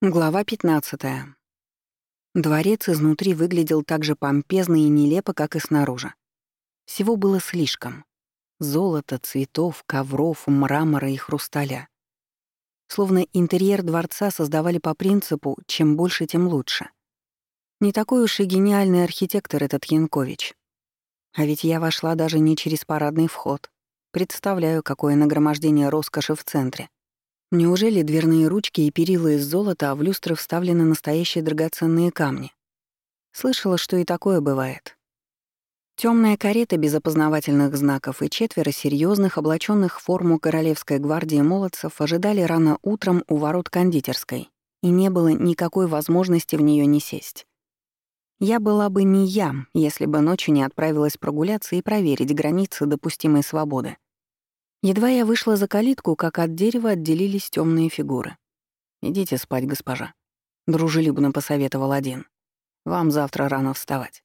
Глава 15. Дворец изнутри выглядел так же помпезно и нелепо, как и снаружи. Всего было слишком. Золота, цветов, ковров, мрамора и хрусталя. Словно интерьер дворца создавали по принципу «чем больше, тем лучше». Не такой уж и гениальный архитектор этот Янкович. А ведь я вошла даже не через парадный вход. Представляю, какое нагромождение роскоши в центре — Неужели дверные ручки и перила из золота, а в люстры вставлены настоящие драгоценные камни? Слышала, что и такое бывает. Темная карета без опознавательных знаков и четверо серьезных, облаченных в форму королевской гвардии молодцев ожидали рано утром у ворот кондитерской, и не было никакой возможности в нее не сесть. Я была бы не я, если бы ночью не отправилась прогуляться и проверить границы допустимой свободы. Едва я вышла за калитку, как от дерева отделились темные фигуры. «Идите спать, госпожа», — дружелюбно посоветовал один. «Вам завтра рано вставать».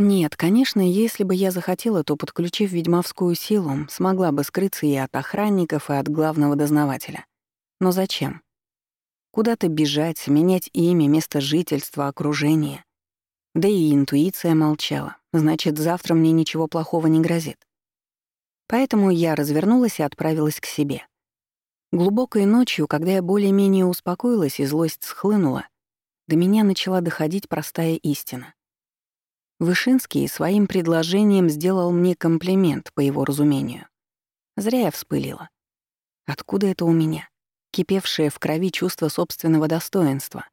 Нет, конечно, если бы я захотела, то, подключив ведьмовскую силу, смогла бы скрыться и от охранников, и от главного дознавателя. Но зачем? Куда-то бежать, менять имя, место жительства, окружение. Да и интуиция молчала. Значит, завтра мне ничего плохого не грозит. Поэтому я развернулась и отправилась к себе. Глубокой ночью, когда я более-менее успокоилась и злость схлынула, до меня начала доходить простая истина. Вышинский своим предложением сделал мне комплимент, по его разумению. Зря я вспылила. Откуда это у меня? Кипевшее в крови чувство собственного достоинства.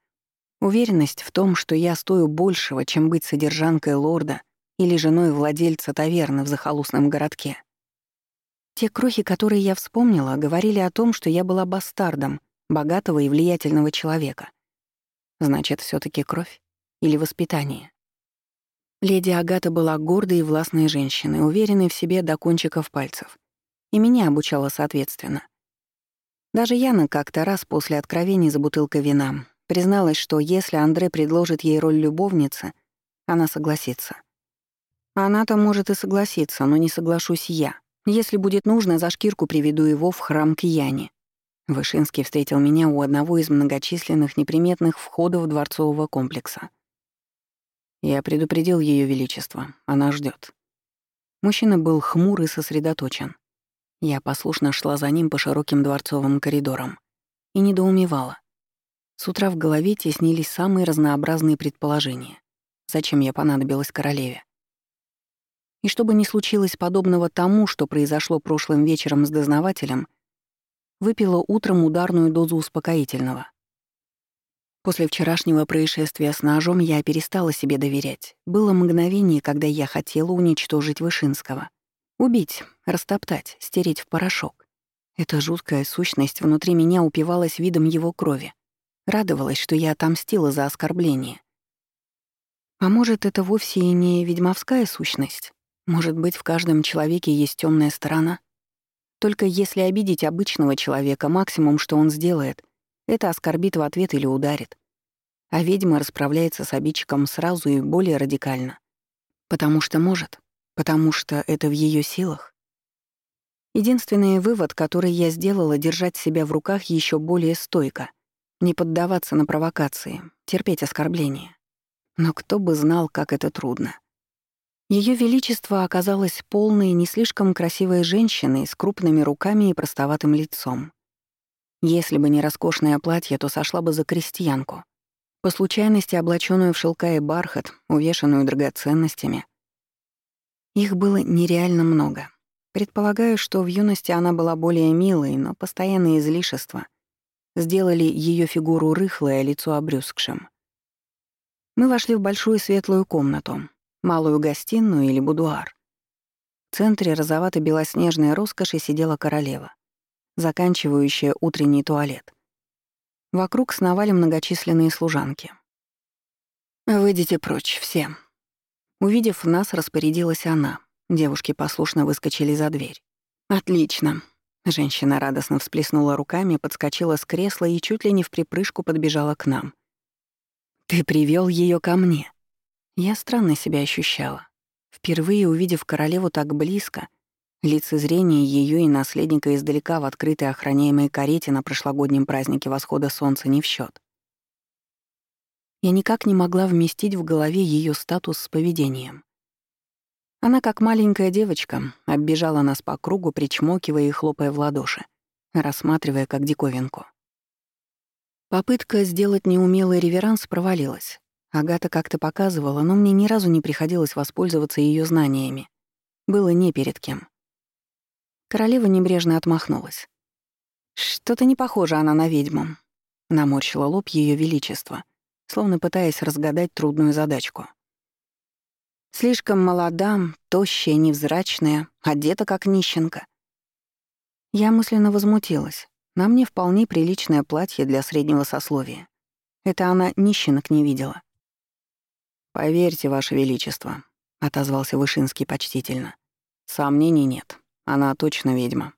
Уверенность в том, что я стою большего, чем быть содержанкой лорда или женой владельца таверны в захолустном городке. Те крохи, которые я вспомнила, говорили о том, что я была бастардом богатого и влиятельного человека. Значит, все таки кровь или воспитание. Леди Агата была гордой и властной женщиной, уверенной в себе до кончиков пальцев. И меня обучала соответственно. Даже Яна как-то раз после откровений за бутылкой вина призналась, что если Андре предложит ей роль любовницы, она согласится. Она-то может и согласиться, но не соглашусь я. Если будет нужно, за шкирку приведу его в храм к Яне. Вышинский встретил меня у одного из многочисленных неприметных входов дворцового комплекса. Я предупредил Ее Величество, она ждет. Мужчина был хмур и сосредоточен. Я послушно шла за ним по широким дворцовым коридорам и недоумевала. С утра в голове теснились самые разнообразные предположения. Зачем я понадобилась королеве? И чтобы не случилось подобного тому, что произошло прошлым вечером с дознавателем, выпила утром ударную дозу успокоительного. После вчерашнего происшествия с ножом я перестала себе доверять. Было мгновение, когда я хотела уничтожить Вышинского. Убить, растоптать, стереть в порошок. Эта жуткая сущность внутри меня упивалась видом его крови. Радовалась, что я отомстила за оскорбление. А может, это вовсе и не ведьмовская сущность? Может быть, в каждом человеке есть темная сторона? Только если обидеть обычного человека, максимум, что он сделает, это оскорбит в ответ или ударит. А ведьма расправляется с обидчиком сразу и более радикально. Потому что может, потому что это в ее силах. Единственный вывод, который я сделала, держать себя в руках еще более стойко, не поддаваться на провокации, терпеть оскорбления. Но кто бы знал, как это трудно. Ее Величество оказалось полной, не слишком красивой женщиной с крупными руками и простоватым лицом. Если бы не роскошное платье, то сошла бы за крестьянку. По случайности облаченную в шелка и бархат, увешанную драгоценностями. Их было нереально много. Предполагаю, что в юности она была более милой, но постоянные излишества сделали ее фигуру рыхлой, а лицо обрюзгшим. Мы вошли в большую светлую комнату, малую гостиную или будуар. В центре розовато-белоснежной роскоши сидела королева, заканчивающая утренний туалет. Вокруг сновали многочисленные служанки. «Выйдите прочь, все». Увидев нас, распорядилась она. Девушки послушно выскочили за дверь. «Отлично». Женщина радостно всплеснула руками, подскочила с кресла и чуть ли не в припрыжку подбежала к нам. «Ты привел ее ко мне. Я странно себя ощущала. Впервые увидев королеву так близко, лицезрение ее и наследника издалека в открытой охраняемой карете на прошлогоднем празднике восхода солнца не в счет. Я никак не могла вместить в голове ее статус с поведением. Она, как маленькая девочка, оббежала нас по кругу, причмокивая и хлопая в ладоши, рассматривая как диковинку. Попытка сделать неумелый реверанс провалилась. Агата как-то показывала, но мне ни разу не приходилось воспользоваться ее знаниями. Было не перед кем. Королева небрежно отмахнулась. «Что-то не похоже она на ведьму», — наморщила лоб Ее Величество, словно пытаясь разгадать трудную задачку. «Слишком молода, тощая, невзрачная, одета как нищенка». Я мысленно возмутилась. На мне вполне приличное платье для среднего сословия. Это она нищенок не видела. «Поверьте, Ваше Величество», — отозвался Вышинский почтительно. «Сомнений нет. Она точно ведьма».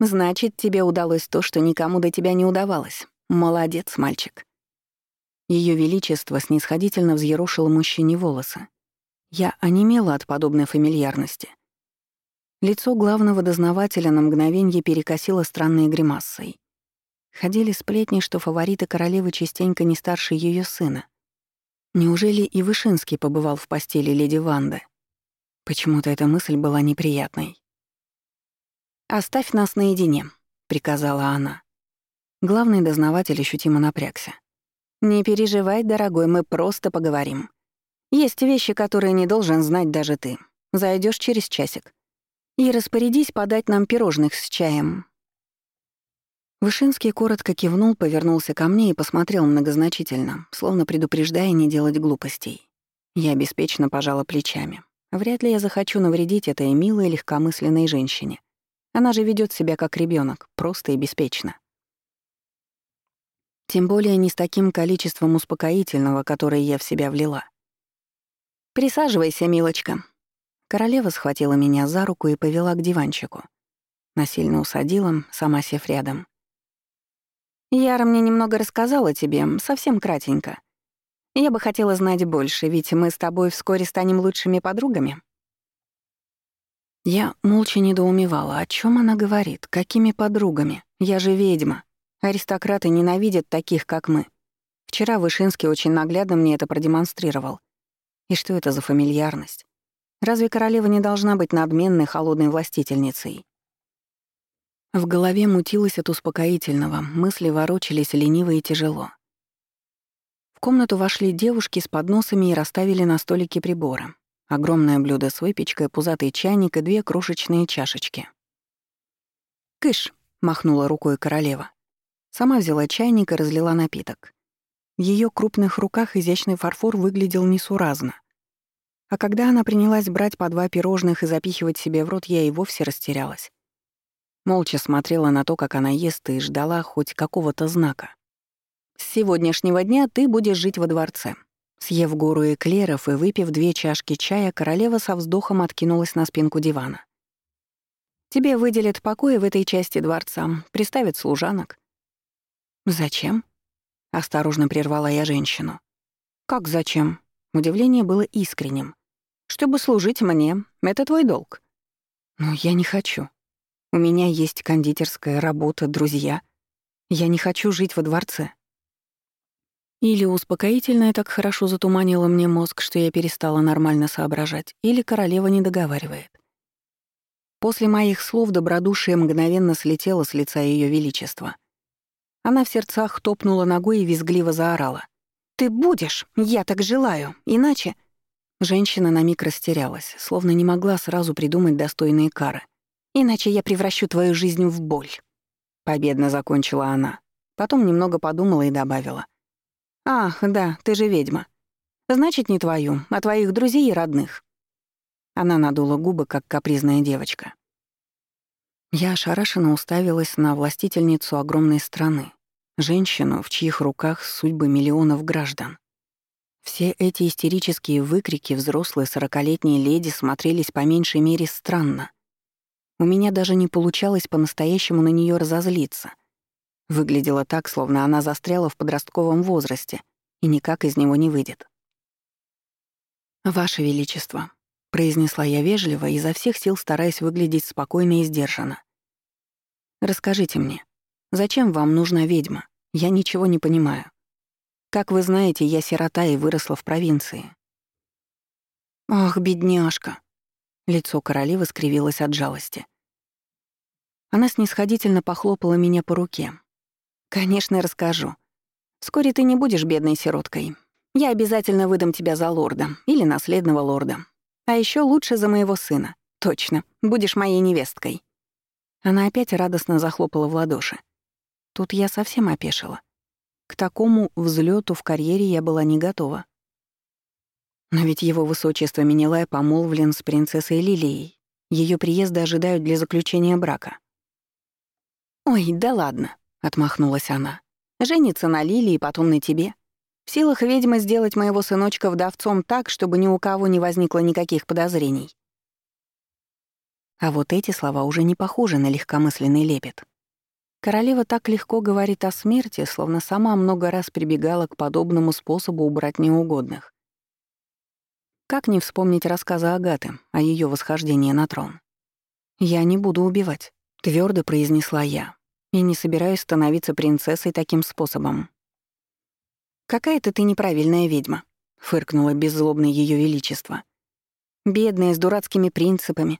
«Значит, тебе удалось то, что никому до тебя не удавалось. Молодец, мальчик». Ее Величество снисходительно взъерошило мужчине волосы. Я онемела от подобной фамильярности. Лицо главного дознавателя на мгновенье перекосило странной гримасой. Ходили сплетни, что фавориты королевы частенько не старше ее сына. Неужели и Вышинский побывал в постели леди Ванды? Почему-то эта мысль была неприятной. «Оставь нас наедине», — приказала она. Главный дознаватель ощутимо напрягся. «Не переживай, дорогой, мы просто поговорим. Есть вещи, которые не должен знать даже ты. Зайдешь через часик. И распорядись подать нам пирожных с чаем». Вышинский коротко кивнул, повернулся ко мне и посмотрел многозначительно, словно предупреждая не делать глупостей. Я беспечно пожала плечами. Вряд ли я захочу навредить этой милой, легкомысленной женщине. Она же ведет себя как ребенок, просто и беспечно. Тем более не с таким количеством успокоительного, которое я в себя влила. «Присаживайся, милочка». Королева схватила меня за руку и повела к диванчику. Насильно усадила, сама сев рядом. Яра мне немного рассказала тебе, совсем кратенько. Я бы хотела знать больше, ведь мы с тобой вскоре станем лучшими подругами. Я молча недоумевала, о чем она говорит, какими подругами. Я же ведьма. Аристократы ненавидят таких, как мы. Вчера Вышинский очень наглядно мне это продемонстрировал. И что это за фамильярность? Разве королева не должна быть надменной, холодной властительницей? В голове мутилось от успокоительного, мысли ворочались лениво и тяжело. В комнату вошли девушки с подносами и расставили на столике приборы. Огромное блюдо с выпечкой, пузатый чайник и две крошечные чашечки. «Кыш!» — махнула рукой королева. Сама взяла чайник и разлила напиток. В ее крупных руках изящный фарфор выглядел несуразно. А когда она принялась брать по два пирожных и запихивать себе в рот, я и вовсе растерялась. Молча смотрела на то, как она ест, и ждала хоть какого-то знака. «С сегодняшнего дня ты будешь жить во дворце». Съев гору эклеров и выпив две чашки чая, королева со вздохом откинулась на спинку дивана. «Тебе выделят покои в этой части дворца, приставят служанок». «Зачем?» — осторожно прервала я женщину. «Как зачем?» Удивление было искренним. «Чтобы служить мне, это твой долг». «Но я не хочу», у меня есть кондитерская работа, друзья. Я не хочу жить во дворце. Или успокоительное так хорошо затуманило мне мозг, что я перестала нормально соображать, или королева не договаривает. После моих слов добродушие мгновенно слетело с лица Ее Величества. Она в сердцах топнула ногой и визгливо заорала. «Ты будешь! Я так желаю! Иначе...» Женщина на миг растерялась, словно не могла сразу придумать достойные кары — Иначе я превращу твою жизнь в боль». Победно закончила она. Потом немного подумала и добавила. «Ах, да, ты же ведьма. Значит, не твою, а твоих друзей и родных». Она надула губы, как капризная девочка. Я ошарашенно уставилась на властительницу огромной страны, женщину, в чьих руках судьбы миллионов граждан. Все эти истерические выкрики взрослой сорокалетней леди смотрелись по меньшей мере странно. У меня даже не получалось по-настоящему на нее разозлиться. Выглядело так, словно она застряла в подростковом возрасте и никак из него не выйдет. «Ваше Величество», — произнесла я вежливо, изо всех сил стараясь выглядеть спокойно и сдержанно. «Расскажите мне, зачем вам нужна ведьма? Я ничего не понимаю». Как вы знаете, я сирота и выросла в провинции. Ах, бедняжка. Лицо королевы скривилось от жалости. Она снисходительно похлопала меня по руке. Конечно, расскажу. Вскоре ты не будешь бедной сироткой. Я обязательно выдам тебя за лорда или наследного лорда. А еще лучше за моего сына. Точно, будешь моей невесткой. Она опять радостно захлопала в ладоши. Тут я совсем опешила. К такому взлету в карьере я была не готова. Но ведь его высочество Минилай помолвлен с принцессой Лилией. Ее приезда ожидают для заключения брака. «Ой, да ладно», — отмахнулась она. «Женится на Лилии, потом на тебе. В силах ведьмы сделать моего сыночка вдовцом так, чтобы ни у кого не возникло никаких подозрений». А вот эти слова уже не похожи на легкомысленный лепет. Королева так легко говорит о смерти, словно сама много раз прибегала к подобному способу убрать неугодных. Как не вспомнить рассказы Агаты о ее восхождении на трон? «Я не буду убивать», — твердо произнесла я, «и не собираюсь становиться принцессой таким способом». «Какая-то ты неправильная ведьма», — фыркнула беззлобное ее величество. «Бедная, с дурацкими принципами.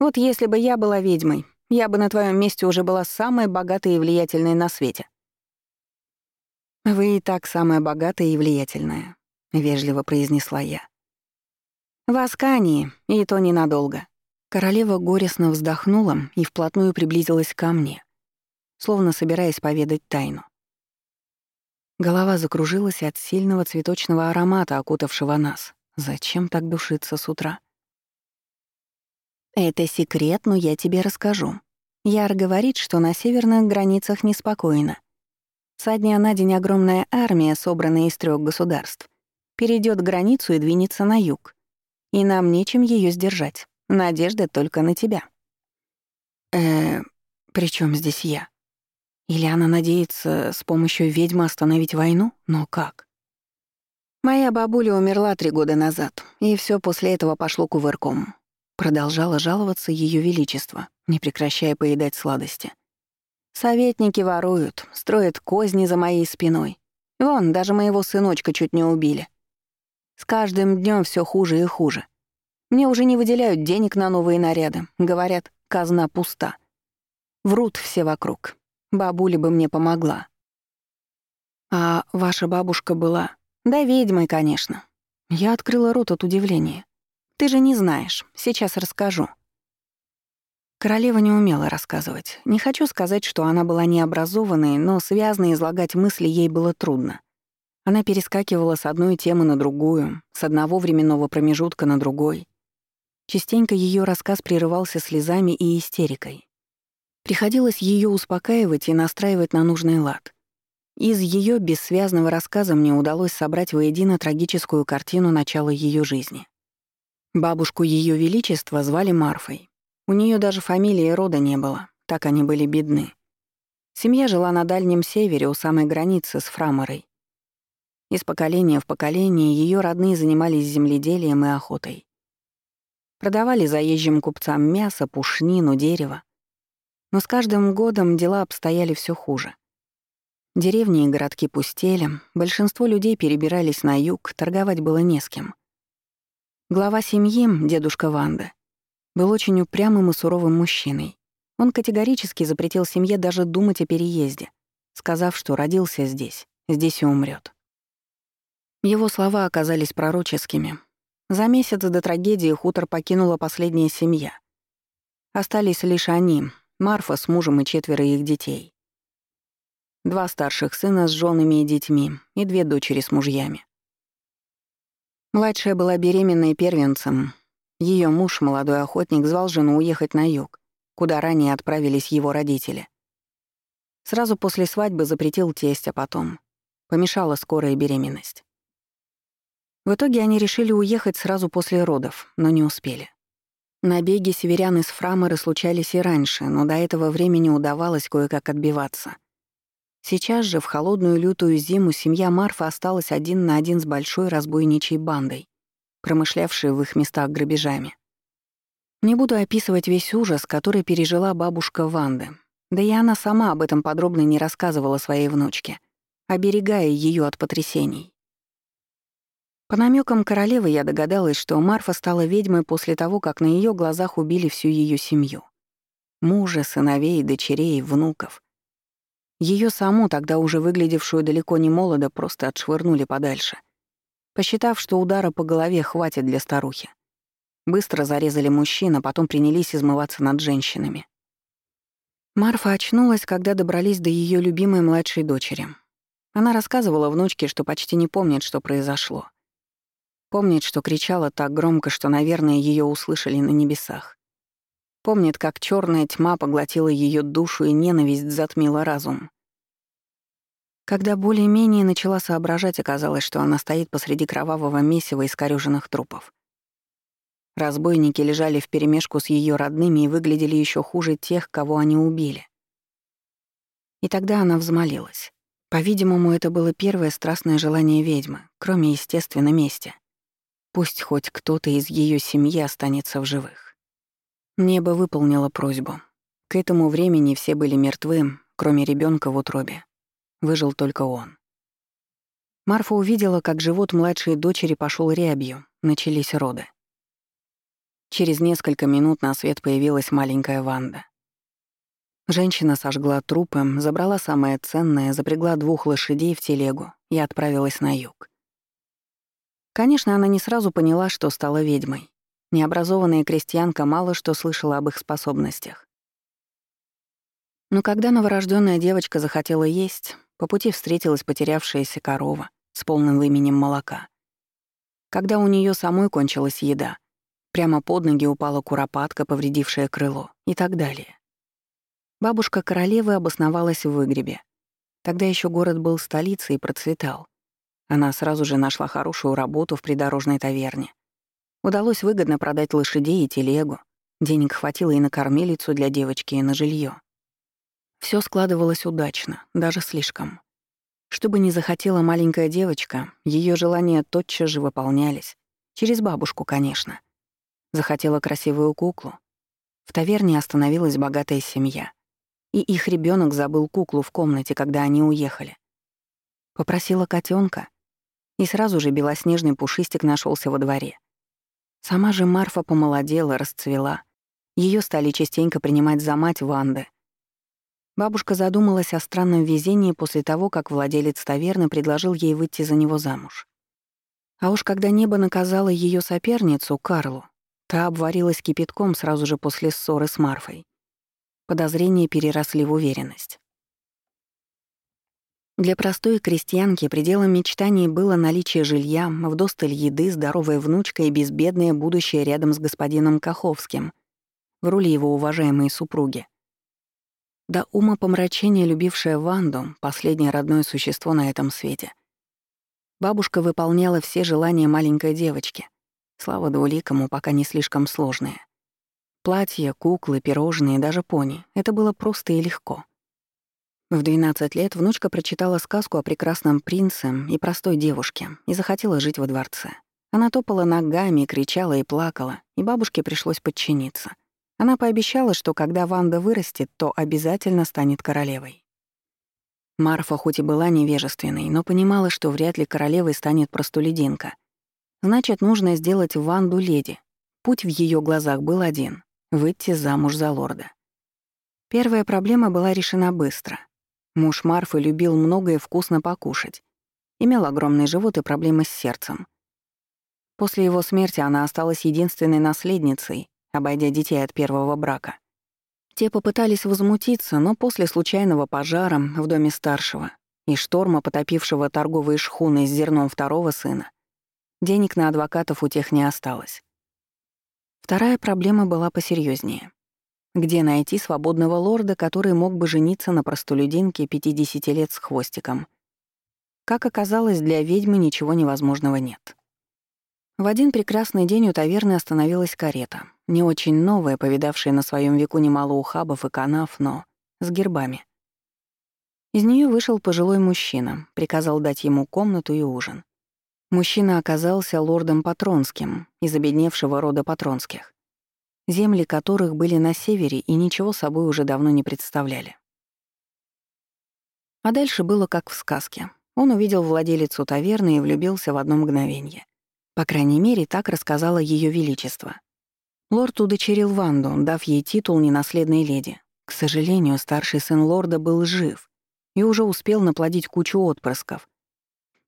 Вот если бы я была ведьмой, я бы на твоем месте уже была самой богатой и влиятельной на свете». «Вы и так самая богатая и влиятельная», — вежливо произнесла я. «В Аскании, и то ненадолго». Королева горестно вздохнула и вплотную приблизилась ко мне, словно собираясь поведать тайну. Голова закружилась от сильного цветочного аромата, окутавшего нас. Зачем так душиться с утра? «Это секрет, но я тебе расскажу. Яр говорит, что на северных границах неспокойно. Со дня на день огромная армия, собранная из трех государств, перейдет границу и двинется на юг. И нам нечем ее сдержать. Надежда только на тебя». «Э, при чем здесь я? Или она надеется с помощью ведьмы остановить войну? Но как?» Моя бабуля умерла три года назад, и все после этого пошло кувырком. Продолжала жаловаться Ее Величество, не прекращая поедать сладости. «Советники воруют, строят козни за моей спиной. Вон, даже моего сыночка чуть не убили. С каждым днем все хуже и хуже. Мне уже не выделяют денег на новые наряды. Говорят, казна пуста. Врут все вокруг. Бабуля бы мне помогла. А ваша бабушка была... Да ведьмой, конечно. Я открыла рот от удивления. Ты же не знаешь. Сейчас расскажу. Королева не умела рассказывать. Не хочу сказать, что она была необразованной, но связно излагать мысли ей было трудно. Она перескакивала с одной темы на другую, с одного временного промежутка на другой. Частенько ее рассказ прерывался слезами и истерикой. Приходилось ее успокаивать и настраивать на нужный лад. Из ее бессвязного рассказа мне удалось собрать воедино трагическую картину начала ее жизни. Бабушку Ее Величества звали Марфой. У нее даже фамилии и рода не было, так они были бедны. Семья жила на Дальнем Севере у самой границы с Фраморой. Из поколения в поколение ее родные занимались земледелием и охотой. Продавали заезжим купцам мясо, пушнину, дерево. Но с каждым годом дела обстояли все хуже. Деревни и городки пустели, большинство людей перебирались на юг, торговать было не с кем — Глава семьи, дедушка Ванда, был очень упрямым и суровым мужчиной. Он категорически запретил семье даже думать о переезде, сказав, что родился здесь, здесь и умрет. Его слова оказались пророческими. За месяц до трагедии хутор покинула последняя семья. Остались лишь они, Марфа с мужем и четверо их детей. Два старших сына с женами и детьми и две дочери с мужьями. Младшая была беременной первенцем. Ее муж, молодой охотник, звал жену уехать на юг, куда ранее отправились его родители. Сразу после свадьбы запретил тесть, а потом помешала скорая беременность. В итоге они решили уехать сразу после родов, но не успели. Набеги северян из Фрамеры случались и раньше, но до этого времени удавалось кое-как отбиваться. Сейчас же, в холодную лютую зиму, семья Марфа осталась один на один с большой разбойничей бандой, промышлявшей в их местах грабежами. Не буду описывать весь ужас, который пережила бабушка Ванды, да и она сама об этом подробно не рассказывала своей внучке, оберегая ее от потрясений. По намекам королевы я догадалась, что Марфа стала ведьмой после того, как на ее глазах убили всю ее семью. Мужа, сыновей, дочерей, внуков. Ее саму, тогда уже выглядевшую далеко не молодо, просто отшвырнули подальше, посчитав, что удара по голове хватит для старухи. Быстро зарезали мужчин, а потом принялись измываться над женщинами. Марфа очнулась, когда добрались до ее любимой младшей дочери. Она рассказывала внучке, что почти не помнит, что произошло. Помнит, что кричала так громко, что, наверное, ее услышали на небесах. Помнит, как черная тьма поглотила ее душу и ненависть затмила разум. Когда более-менее начала соображать, оказалось, что она стоит посреди кровавого месива искорёженных трупов. Разбойники лежали вперемешку с ее родными и выглядели еще хуже тех, кого они убили. И тогда она взмолилась. По-видимому, это было первое страстное желание ведьмы, кроме, естественно, мести. Пусть хоть кто-то из ее семьи останется в живых. Небо выполнило просьбу. К этому времени все были мертвы, кроме ребенка в утробе. Выжил только он. Марфа увидела, как живот младшей дочери пошел рябью, начались роды. Через несколько минут на свет появилась маленькая Ванда. Женщина сожгла трупы, забрала самое ценное, запрягла двух лошадей в телегу и отправилась на юг. Конечно, она не сразу поняла, что стала ведьмой. Необразованная крестьянка мало что слышала об их способностях. Но когда новорожденная девочка захотела есть, по пути встретилась потерявшаяся корова с полным именем молока. Когда у нее самой кончилась еда, прямо под ноги упала куропатка, повредившая крыло, и так далее. Бабушка королевы обосновалась в выгребе. Тогда еще город был столицей и процветал. Она сразу же нашла хорошую работу в придорожной таверне. Удалось выгодно продать лошадей и телегу. Денег хватило и на кормилицу для девочки, и на жилье. Все складывалось удачно, даже слишком. Что бы ни захотела маленькая девочка, ее желания тотчас же выполнялись. Через бабушку, конечно. Захотела красивую куклу. В таверне остановилась богатая семья. И их ребенок забыл куклу в комнате, когда они уехали. Попросила котенка, и сразу же белоснежный пушистик нашелся во дворе. Сама же Марфа помолодела, расцвела. Ее стали частенько принимать за мать Ванды. Бабушка задумалась о странном везении после того, как владелец таверны предложил ей выйти за него замуж. А уж когда небо наказало ее соперницу, Карлу, та обварилась кипятком сразу же после ссоры с Марфой. Подозрения переросли в уверенность. Для простой крестьянки пределом мечтаний было наличие жилья, вдосталь еды, здоровая внучка и безбедное будущее рядом с господином Каховским, в роли его уважаемой супруги. До ума помрачения любившая Ванду, последнее родное существо на этом свете. Бабушка выполняла все желания маленькой девочки. Слава двуликому, пока не слишком сложные. Платья, куклы, пирожные, даже пони — это было просто и легко — в 12 лет внучка прочитала сказку о прекрасном принце и простой девушке и захотела жить во дворце. Она топала ногами, кричала и плакала, и бабушке пришлось подчиниться. Она пообещала, что когда Ванда вырастет, то обязательно станет королевой. Марфа хоть и была невежественной, но понимала, что вряд ли королевой станет простолюдинка. Значит, нужно сделать Ванду леди. Путь в ее глазах был один — выйти замуж за лорда. Первая проблема была решена быстро — Муж Марфы любил многое вкусно покушать. Имел огромный живот и проблемы с сердцем. После его смерти она осталась единственной наследницей, обойдя детей от первого брака. Те попытались возмутиться, но после случайного пожара в доме старшего и шторма, потопившего торговые шхуны с зерном второго сына, денег на адвокатов у тех не осталось. Вторая проблема была посерьезнее. Где найти свободного лорда, который мог бы жениться на простолюдинке 50 лет с хвостиком? Как оказалось, для ведьмы ничего невозможного нет. В один прекрасный день у таверны остановилась карета, не очень новая, повидавшая на своем веку немало ухабов и канав, но с гербами. Из нее вышел пожилой мужчина, приказал дать ему комнату и ужин. Мужчина оказался лордом Патронским, из обедневшего рода Патронских земли которых были на севере и ничего собой уже давно не представляли. А дальше было как в сказке. Он увидел владелицу таверны и влюбился в одно мгновение. По крайней мере, так рассказала Ее Величество. Лорд удочерил Ванду, дав ей титул ненаследной леди. К сожалению, старший сын лорда был жив и уже успел наплодить кучу отпрысков.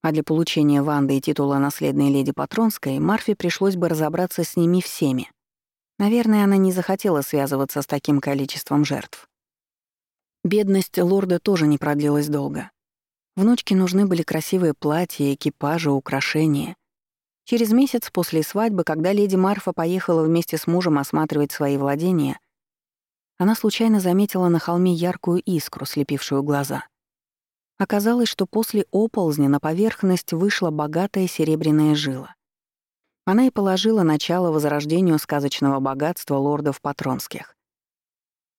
А для получения Ванды и титула наследной леди Патронской Марфе пришлось бы разобраться с ними всеми. Наверное, она не захотела связываться с таким количеством жертв. Бедность лорда тоже не продлилась долго. Внучке нужны были красивые платья, экипажи, украшения — Через месяц после свадьбы, когда леди Марфа поехала вместе с мужем осматривать свои владения, она случайно заметила на холме яркую искру, слепившую глаза. Оказалось, что после оползня на поверхность вышла богатая серебряная жила. Она и положила начало возрождению сказочного богатства лордов Патронских.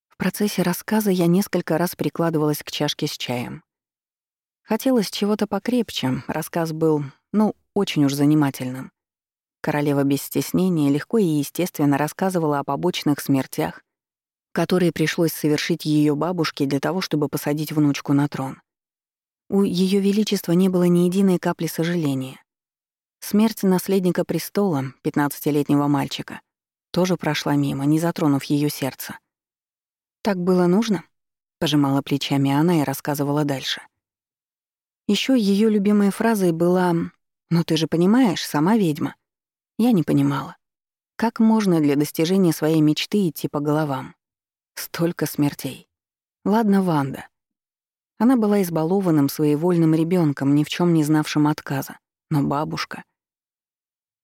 В процессе рассказа я несколько раз прикладывалась к чашке с чаем. Хотелось чего-то покрепче, рассказ был, ну, очень уж занимательным. Королева без стеснения легко и естественно рассказывала о побочных смертях, которые пришлось совершить ее бабушке для того, чтобы посадить внучку на трон. У Ее Величества не было ни единой капли сожаления. Смерть наследника престола, 15-летнего мальчика, тоже прошла мимо, не затронув ее сердце. «Так было нужно?» — пожимала плечами она и рассказывала дальше. Еще ее любимой фразой была «Но ты же понимаешь, сама ведьма». Я не понимала. Как можно для достижения своей мечты идти по головам? Столько смертей. Ладно, Ванда. Она была избалованным своевольным ребенком, ни в чем не знавшим отказа. Но бабушка...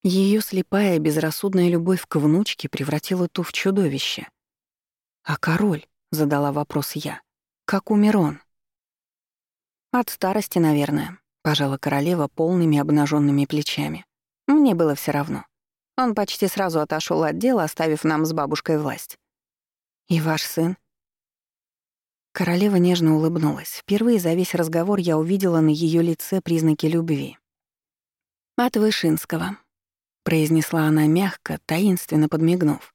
Ее слепая, безрассудная любовь к внучке превратила ту в чудовище. «А король?» — задала вопрос я. «Как умер он?» «От старости, наверное», Пожала королева полными обнаженными плечами. Мне было все равно. Он почти сразу отошел от дела, оставив нам с бабушкой власть. «И ваш сын?» Королева нежно улыбнулась. Впервые за весь разговор я увидела на ее лице признаки любви. «От Вышинского», — произнесла она мягко, таинственно подмигнув.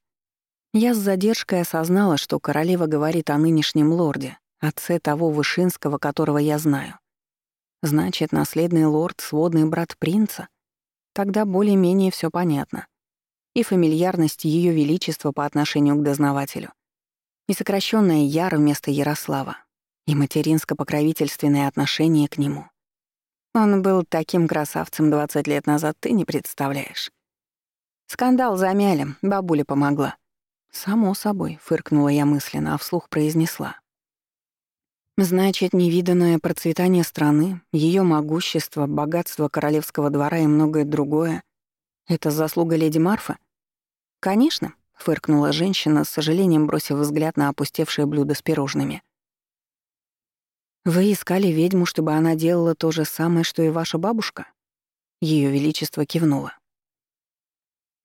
Я с задержкой осознала, что королева говорит о нынешнем лорде, отце того Вышинского, которого я знаю. Значит, наследный лорд — сводный брат принца? Тогда более-менее все понятно. И фамильярность Ее Величества по отношению к дознавателю, и сокращенная Яр вместо Ярослава, и материнско-покровительственное отношение к нему. Он был таким красавцем 20 лет назад, ты не представляешь. Скандал замяли, бабуля помогла. «Само собой», — фыркнула я мысленно, а вслух произнесла. Значит, невиданное процветание страны, ее могущество, богатство королевского двора и многое другое — это заслуга леди Марфы? Конечно, — фыркнула женщина, с сожалением бросив взгляд на опустевшее блюдо с пирожными. «Вы искали ведьму, чтобы она делала то же самое, что и ваша бабушка?» Ее Величество кивнуло.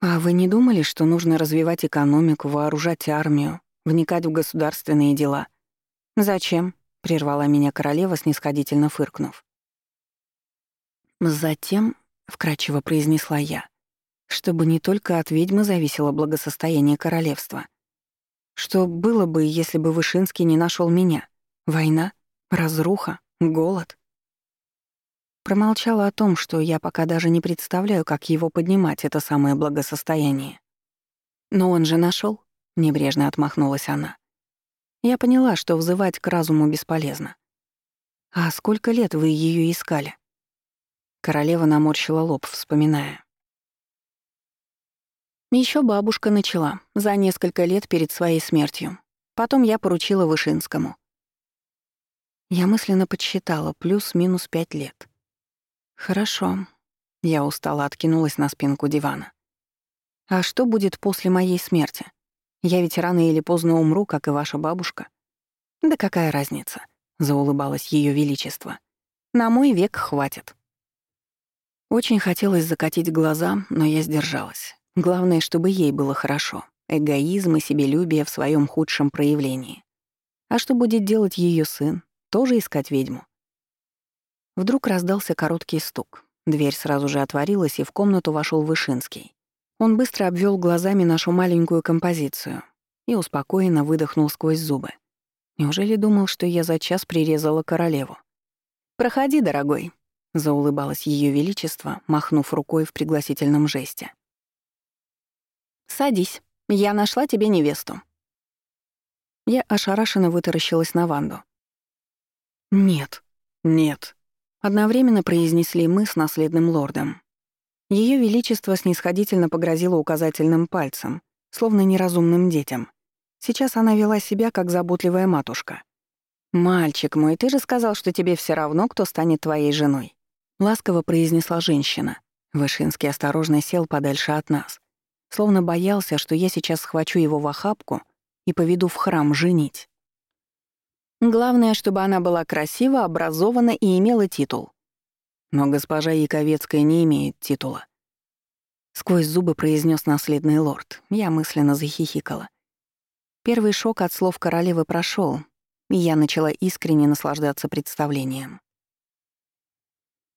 «А вы не думали, что нужно развивать экономику, вооружать армию, вникать в государственные дела? Зачем? прервала меня королева, снисходительно фыркнув. Затем, вкрадчиво произнесла я, чтобы не только от ведьмы зависело благосостояние королевства. Что было бы, если бы Вышинский не нашел меня? Война? Разруха? Голод? Промолчала о том, что я пока даже не представляю, как его поднимать, это самое благосостояние. Но он же нашел, небрежно отмахнулась она. Я поняла, что взывать к разуму бесполезно. «А сколько лет вы ее искали?» Королева наморщила лоб, вспоминая. Еще бабушка начала, за несколько лет перед своей смертью. Потом я поручила Вышинскому. Я мысленно подсчитала, плюс-минус пять лет. «Хорошо». Я устало откинулась на спинку дивана. «А что будет после моей смерти?» Я ведь рано или поздно умру, как и ваша бабушка. Да какая разница, заулыбалась Ее Величество. На мой век хватит. Очень хотелось закатить глаза, но я сдержалась. Главное, чтобы ей было хорошо. Эгоизм и себелюбие в своем худшем проявлении. А что будет делать ее сын? Тоже искать ведьму? Вдруг раздался короткий стук. Дверь сразу же отворилась, и в комнату вошел Вышинский. Он быстро обвел глазами нашу маленькую композицию и успокоенно выдохнул сквозь зубы. Неужели думал, что я за час прирезала королеву? «Проходи, дорогой», — заулыбалось Ее Величество, махнув рукой в пригласительном жесте. «Садись, я нашла тебе невесту». Я ошарашенно вытаращилась на Ванду. «Нет, нет», — одновременно произнесли мы с наследным лордом. Ее Величество снисходительно погрозило указательным пальцем, словно неразумным детям. Сейчас она вела себя, как заботливая матушка. «Мальчик мой, ты же сказал, что тебе все равно, кто станет твоей женой», — ласково произнесла женщина. Вышинский осторожно сел подальше от нас, словно боялся, что я сейчас схвачу его в охапку и поведу в храм женить. Главное, чтобы она была красива, образована и имела титул. Но госпожа Яковецкая не имеет титула. Сквозь зубы произнес наследный лорд. Я мысленно захихикала. Первый шок от слов королевы прошел, и я начала искренне наслаждаться представлением.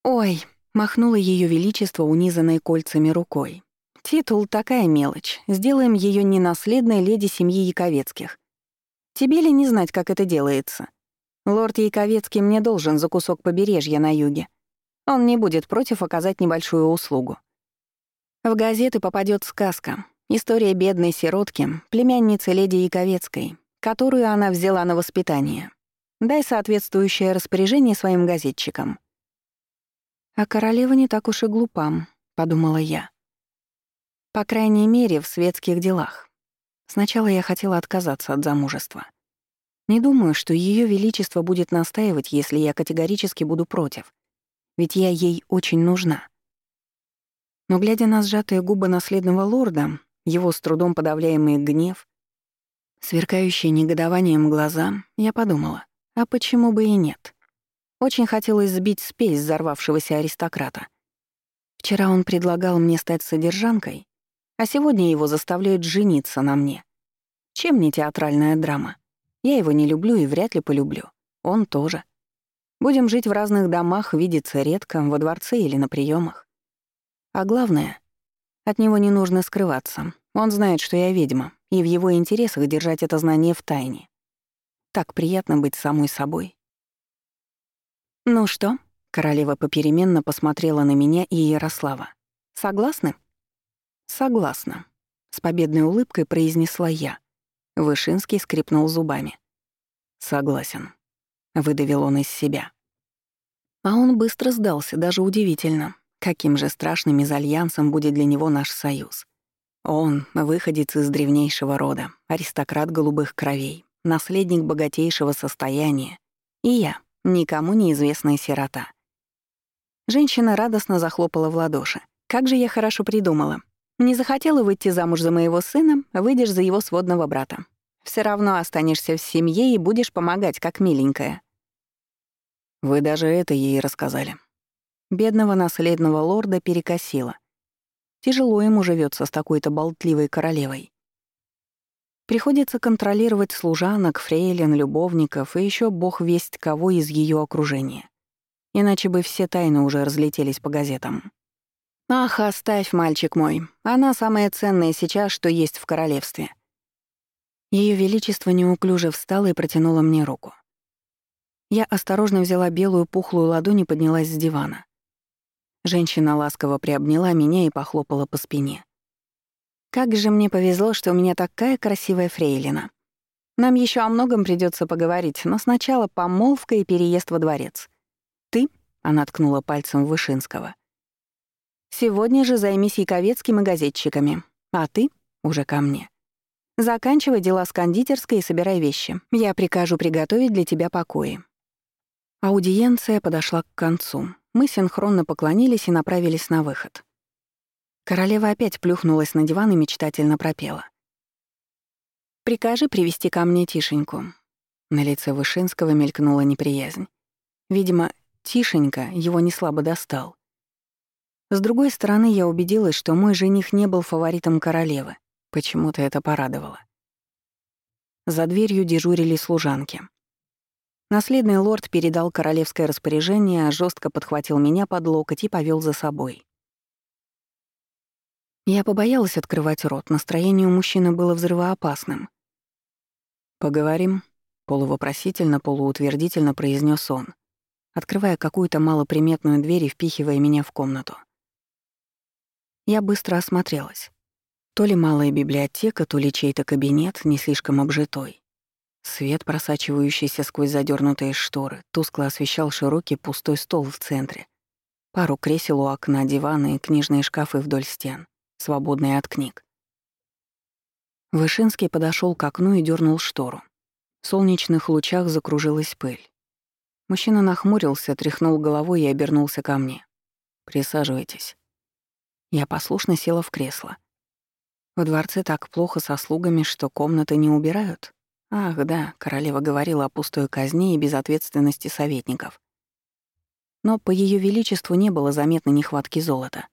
«Ой!» — махнула ее величество, унизанной кольцами рукой. «Титул — такая мелочь. Сделаем ее ненаследной леди семьи Яковецких. Тебе ли не знать, как это делается? Лорд Яковецкий мне должен за кусок побережья на юге. Он не будет против оказать небольшую услугу. В газеты попадет сказка. История бедной сиротки, племянницы леди Яковецкой, которую она взяла на воспитание. Дай соответствующее распоряжение своим газетчикам. «А королева не так уж и глупа», — подумала я. По крайней мере, в светских делах. Сначала я хотела отказаться от замужества. Не думаю, что Ее Величество будет настаивать, если я категорически буду против ведь я ей очень нужна. Но глядя на сжатые губы наследного лорда, его с трудом подавляемый гнев, сверкающие негодованием глаза, я подумала, а почему бы и нет? Очень хотелось сбить спесь взорвавшегося аристократа. Вчера он предлагал мне стать содержанкой, а сегодня его заставляют жениться на мне. Чем не театральная драма? Я его не люблю и вряд ли полюблю. Он тоже. Будем жить в разных домах, видеться редко, во дворце или на приемах. А главное, от него не нужно скрываться. Он знает, что я ведьма, и в его интересах держать это знание в тайне. Так приятно быть самой собой. «Ну что?» — королева попеременно посмотрела на меня и Ярослава. «Согласны?» «Согласна», — с победной улыбкой произнесла я. Вышинский скрипнул зубами. «Согласен», выдавил он из себя. А он быстро сдался, даже удивительно. Каким же страшным мезальянсом будет для него наш союз. Он — выходец из древнейшего рода, аристократ голубых кровей, наследник богатейшего состояния. И я — никому неизвестная сирота. Женщина радостно захлопала в ладоши. «Как же я хорошо придумала. Не захотела выйти замуж за моего сына, выйдешь за его сводного брата. Все равно останешься в семье и будешь помогать, как миленькая. Вы даже это ей рассказали. Бедного наследного лорда перекосило. Тяжело ему живется с такой-то болтливой королевой. Приходится контролировать служанок, фрейлин, любовников и еще бог весть кого из ее окружения. Иначе бы все тайны уже разлетелись по газетам. «Ах, оставь, мальчик мой. Она самая ценная сейчас, что есть в королевстве». Ее Величество неуклюже встало и протянуло мне руку. Я осторожно взяла белую пухлую ладонь и поднялась с дивана. Женщина ласково приобняла меня и похлопала по спине. «Как же мне повезло, что у меня такая красивая фрейлина. Нам еще о многом придется поговорить, но сначала помолвка и переезд во дворец. Ты?» — она ткнула пальцем Вышинского. «Сегодня же займись Яковецким и газетчиками. А ты — уже ко мне. Заканчивай дела с кондитерской и собирай вещи. Я прикажу приготовить для тебя покои. Аудиенция подошла к концу. Мы синхронно поклонились и направились на выход. Королева опять плюхнулась на диван и мечтательно пропела. «Прикажи привести ко мне Тишеньку». На лице Вышинского мелькнула неприязнь. Видимо, Тишенька его не слабо достал. С другой стороны, я убедилась, что мой жених не был фаворитом королевы. Почему-то это порадовало. За дверью дежурили служанки. Наследный лорд передал королевское распоряжение, жестко подхватил меня под локоть и повел за собой. Я побоялась открывать рот, настроение у мужчины было взрывоопасным. «Поговорим», — полувопросительно, полуутвердительно произнес он. открывая какую-то малоприметную дверь и впихивая меня в комнату. Я быстро осмотрелась. То ли малая библиотека, то ли чей-то кабинет, не слишком обжитой. Свет, просачивающийся сквозь задернутые шторы, тускло освещал широкий пустой стол в центре. Пару кресел у окна, диваны и книжные шкафы вдоль стен, свободные от книг. Вышинский подошел к окну и дернул штору. В солнечных лучах закружилась пыль. Мужчина нахмурился, тряхнул головой и обернулся ко мне. «Присаживайтесь». Я послушно села в кресло. Во дворце так плохо со слугами, что комнаты не убирают. Ах, да, королева говорила о пустой казне и безответственности советников. Но по ее величеству не было заметно нехватки золота.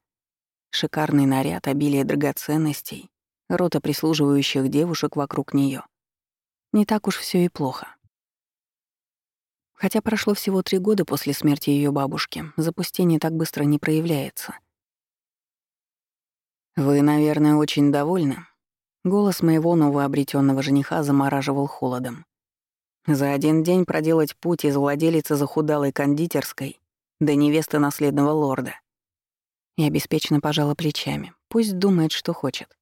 Шикарный наряд, обилие драгоценностей, рота прислуживающих девушек вокруг нее. Не так уж все и плохо. Хотя прошло всего три года после смерти ее бабушки, запустение так быстро не проявляется. «Вы, наверное, очень довольны?» Голос моего новообретенного жениха замораживал холодом. За один день проделать путь из владелицы захудалой кондитерской до невесты наследного лорда. Я беспечно пожала плечами. Пусть думает, что хочет.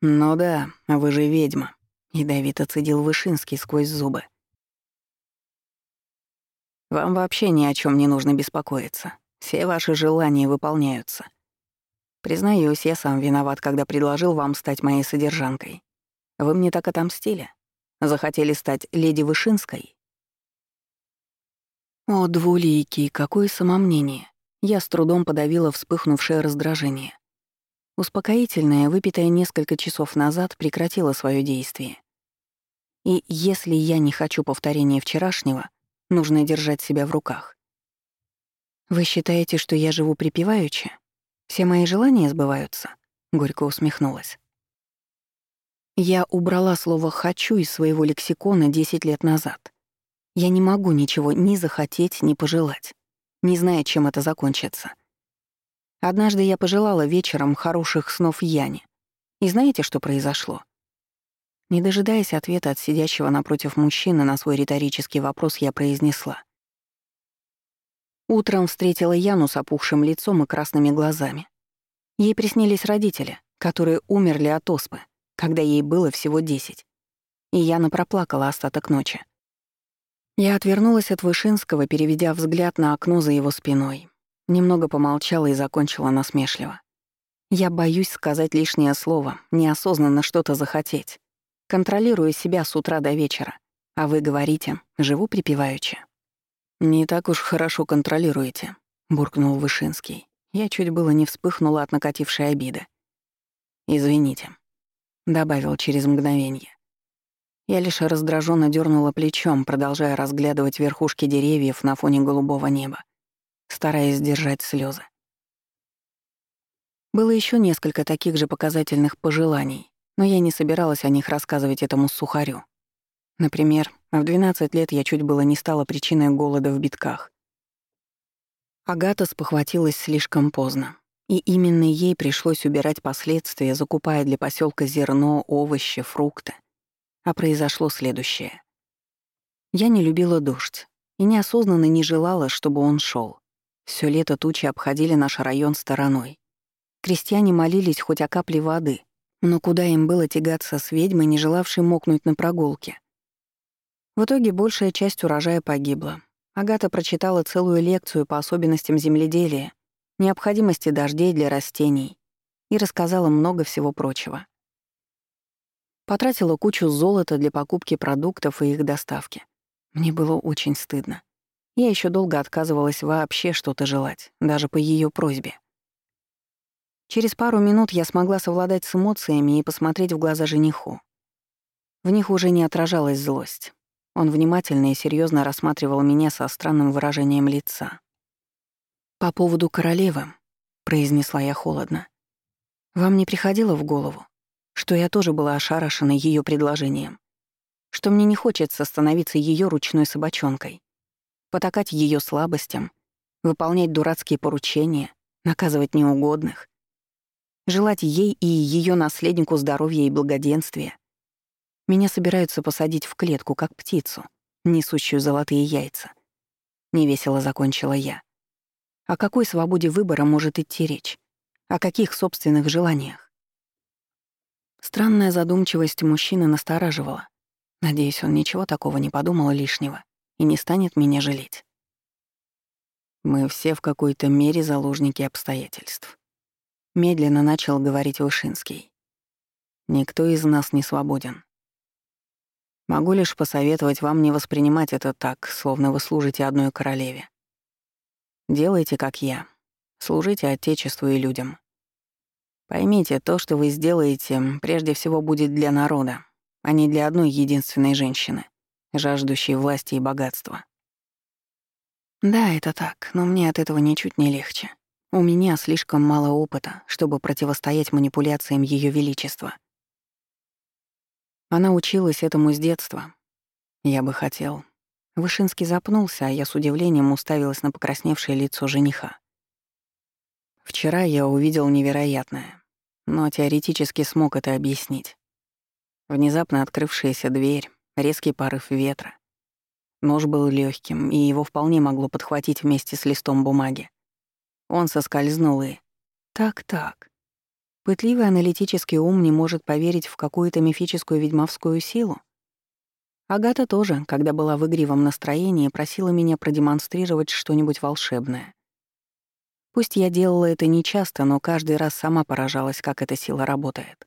«Ну да, вы же ведьма», — ядовито цедил Вышинский сквозь зубы. Вам вообще ни о чем не нужно беспокоиться. Все ваши желания выполняются. Признаюсь, я сам виноват, когда предложил вам стать моей содержанкой. Вы мне так отомстили. Захотели стать леди Вышинской? О, двуликий, какое самомнение. Я с трудом подавила вспыхнувшее раздражение. Успокоительное, выпитое несколько часов назад, прекратило свое действие. И если я не хочу повторения вчерашнего, Нужно держать себя в руках. «Вы считаете, что я живу припеваючи? Все мои желания сбываются?» — горько усмехнулась. Я убрала слово «хочу» из своего лексикона 10 лет назад. Я не могу ничего ни захотеть, ни пожелать, не зная, чем это закончится. Однажды я пожелала вечером хороших снов Яне. И знаете, что произошло? Не дожидаясь ответа от сидящего напротив мужчины на свой риторический вопрос, я произнесла. Утром встретила Яну с опухшим лицом и красными глазами. Ей приснились родители, которые умерли от оспы, когда ей было всего десять. И Яна проплакала остаток ночи. Я отвернулась от Вышинского, переведя взгляд на окно за его спиной. Немного помолчала и закончила насмешливо. Я боюсь сказать лишнее слово, неосознанно что-то захотеть. Контролирую себя с утра до вечера. А вы говорите, живу припеваючи. «Не так уж хорошо контролируете», — буркнул Вышинский. Я чуть было не вспыхнула от накатившей обиды. «Извините», — добавил через мгновение. Я лишь раздраженно дернула плечом, продолжая разглядывать верхушки деревьев на фоне голубого неба, стараясь сдержать слезы. Было еще несколько таких же показательных пожеланий, но я не собиралась о них рассказывать этому сухарю. Например, в 12 лет я чуть было не стала причиной голода в битках. Агата спохватилась слишком поздно, и именно ей пришлось убирать последствия, закупая для поселка зерно, овощи, фрукты. А произошло следующее. Я не любила дождь и неосознанно не желала, чтобы он шел. Все лето тучи обходили наш район стороной. Крестьяне молились хоть о капле воды, но куда им было тягаться с ведьмой, не желавшей мокнуть на прогулке? В итоге большая часть урожая погибла. Агата прочитала целую лекцию по особенностям земледелия, необходимости дождей для растений и рассказала много всего прочего. Потратила кучу золота для покупки продуктов и их доставки. Мне было очень стыдно. Я еще долго отказывалась вообще что-то желать, даже по ее просьбе. Через пару минут я смогла совладать с эмоциями и посмотреть в глаза жениху. В них уже не отражалась злость. Он внимательно и серьезно рассматривал меня со странным выражением лица. «По поводу королевы», — произнесла я холодно, — «вам не приходило в голову, что я тоже была ошарашена ее предложением, что мне не хочется становиться ее ручной собачонкой, потакать ее слабостям, выполнять дурацкие поручения, наказывать неугодных, желать ей и ее наследнику здоровья и благоденствия. Меня собираются посадить в клетку, как птицу, несущую золотые яйца. — невесело закончила я. О какой свободе выбора может идти речь? О каких собственных желаниях? Странная задумчивость мужчины настораживала. Надеюсь, он ничего такого не подумал лишнего и не станет меня жалеть. Мы все в какой-то мере заложники обстоятельств. Медленно начал говорить Вышинский. Никто из нас не свободен. Могу лишь посоветовать вам не воспринимать это так, словно вы служите одной королеве. Делайте, как я. Служите Отечеству и людям. Поймите, то, что вы сделаете, прежде всего будет для народа, а не для одной единственной женщины, жаждущей власти и богатства. Да, это так, но мне от этого ничуть не легче. У меня слишком мало опыта, чтобы противостоять манипуляциям Ее Величества. Она училась этому с детства. Я бы хотел, Вышинский запнулся, а я с удивлением уставилась на покрасневшее лицо жениха. Вчера я увидел невероятное, но теоретически смог это объяснить. Внезапно открывшаяся дверь, резкий порыв ветра. Нож был легким, и его вполне могло подхватить вместе с листом бумаги. Он соскользнул и... Так-так. Пытливый аналитический ум не может поверить в какую-то мифическую ведьмовскую силу. Агата тоже, когда была в игривом настроении, просила меня продемонстрировать что-нибудь волшебное. Пусть я делала это нечасто, но каждый раз сама поражалась, как эта сила работает.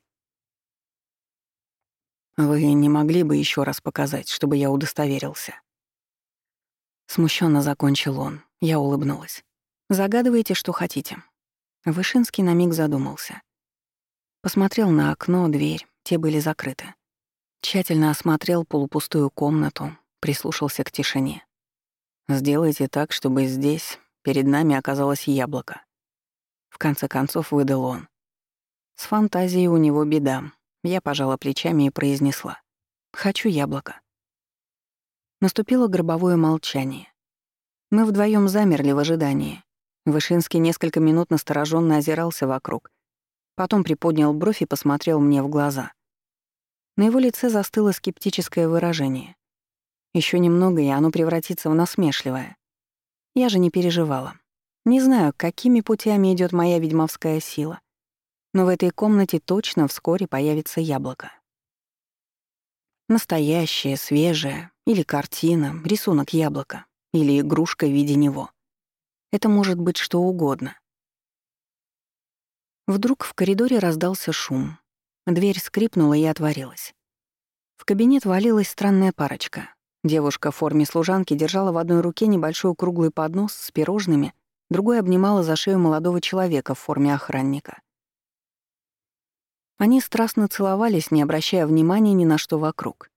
«Вы не могли бы еще раз показать, чтобы я удостоверился?» Смущенно закончил он. Я улыбнулась. «Загадывайте, что хотите». Вышинский на миг задумался. Посмотрел на окно, дверь, те были закрыты. Тщательно осмотрел полупустую комнату, прислушался к тишине. «Сделайте так, чтобы здесь, перед нами оказалось яблоко». В конце концов выдал он. С фантазией у него беда. Я пожала плечами и произнесла. «Хочу яблоко». Наступило гробовое молчание. Мы вдвоем замерли в ожидании. Вышинский несколько минут настороженно озирался вокруг. Потом приподнял бровь и посмотрел мне в глаза — на его лице застыло скептическое выражение. Еще немного, и оно превратится в насмешливое. Я же не переживала. Не знаю, какими путями идет моя ведьмовская сила, но в этой комнате точно вскоре появится яблоко. Настоящее, свежее, или картина, рисунок яблока, или игрушка в виде него. Это может быть что угодно. Вдруг в коридоре раздался шум. Дверь скрипнула и отворилась. В кабинет валилась странная парочка. Девушка в форме служанки держала в одной руке небольшой круглый поднос с пирожными, другой обнимала за шею молодого человека в форме охранника. Они страстно целовались, не обращая внимания ни на что вокруг.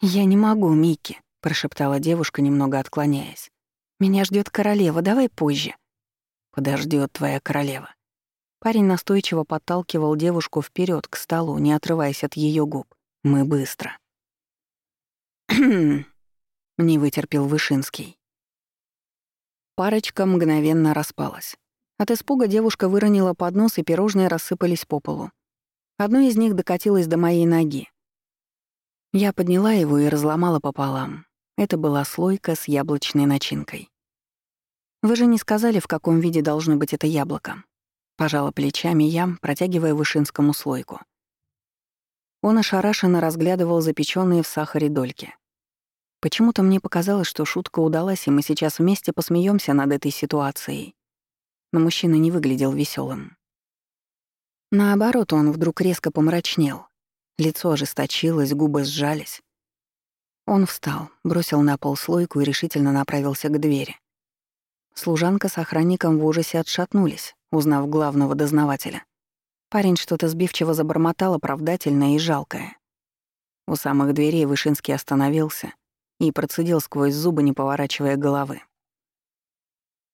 «Я не могу, Микки», — прошептала девушка, немного отклоняясь. «Меня ждет королева, давай позже». Подождет твоя королева. Парень настойчиво подталкивал девушку вперед к столу, не отрываясь от ее губ. «Мы быстро». не вытерпел Вышинский. Парочка мгновенно распалась. От испуга девушка выронила поднос, и пирожные рассыпались по полу. Одно из них докатилось до моей ноги. Я подняла его и разломала пополам. Это была слойка с яблочной начинкой. «Вы же не сказали, в каком виде должно быть это яблоко?» Пожала плечами я, протягивая Вышинскому слойку. Он ошарашенно разглядывал запеченные в сахаре дольки. Почему-то мне показалось, что шутка удалась, и мы сейчас вместе посмеемся над этой ситуацией. Но мужчина не выглядел веселым. Наоборот, он вдруг резко помрачнел. Лицо ожесточилось, губы сжались. Он встал, бросил на пол слойку и решительно направился к двери. Служанка с охранником в ужасе отшатнулись, узнав главного дознавателя. Парень что-то сбивчиво забормотал оправдательное и жалкое. У самых дверей Вышинский остановился и процедил сквозь зубы, не поворачивая головы.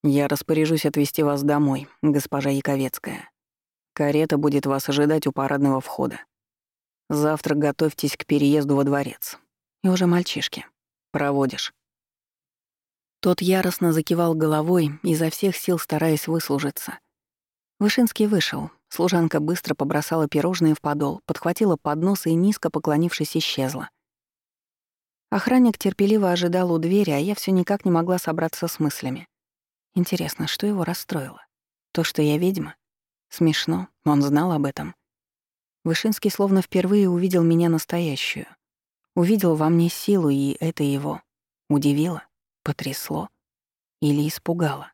«Я распоряжусь отвезти вас домой, госпожа Яковецкая. Карета будет вас ожидать у парадного входа. Завтра готовьтесь к переезду во дворец. И уже мальчишки. Проводишь». Тот яростно закивал головой, изо всех сил стараясь выслужиться. Вышинский вышел. Служанка быстро побросала пирожные в подол, подхватила поднос и, низко поклонившись, исчезла. Охранник терпеливо ожидал у двери, а я все никак не могла собраться с мыслями. Интересно, что его расстроило? То, что я ведьма? Смешно, он знал об этом. Вышинский словно впервые увидел меня настоящую. Увидел во мне силу, и это его удивило, потрясло или испугало.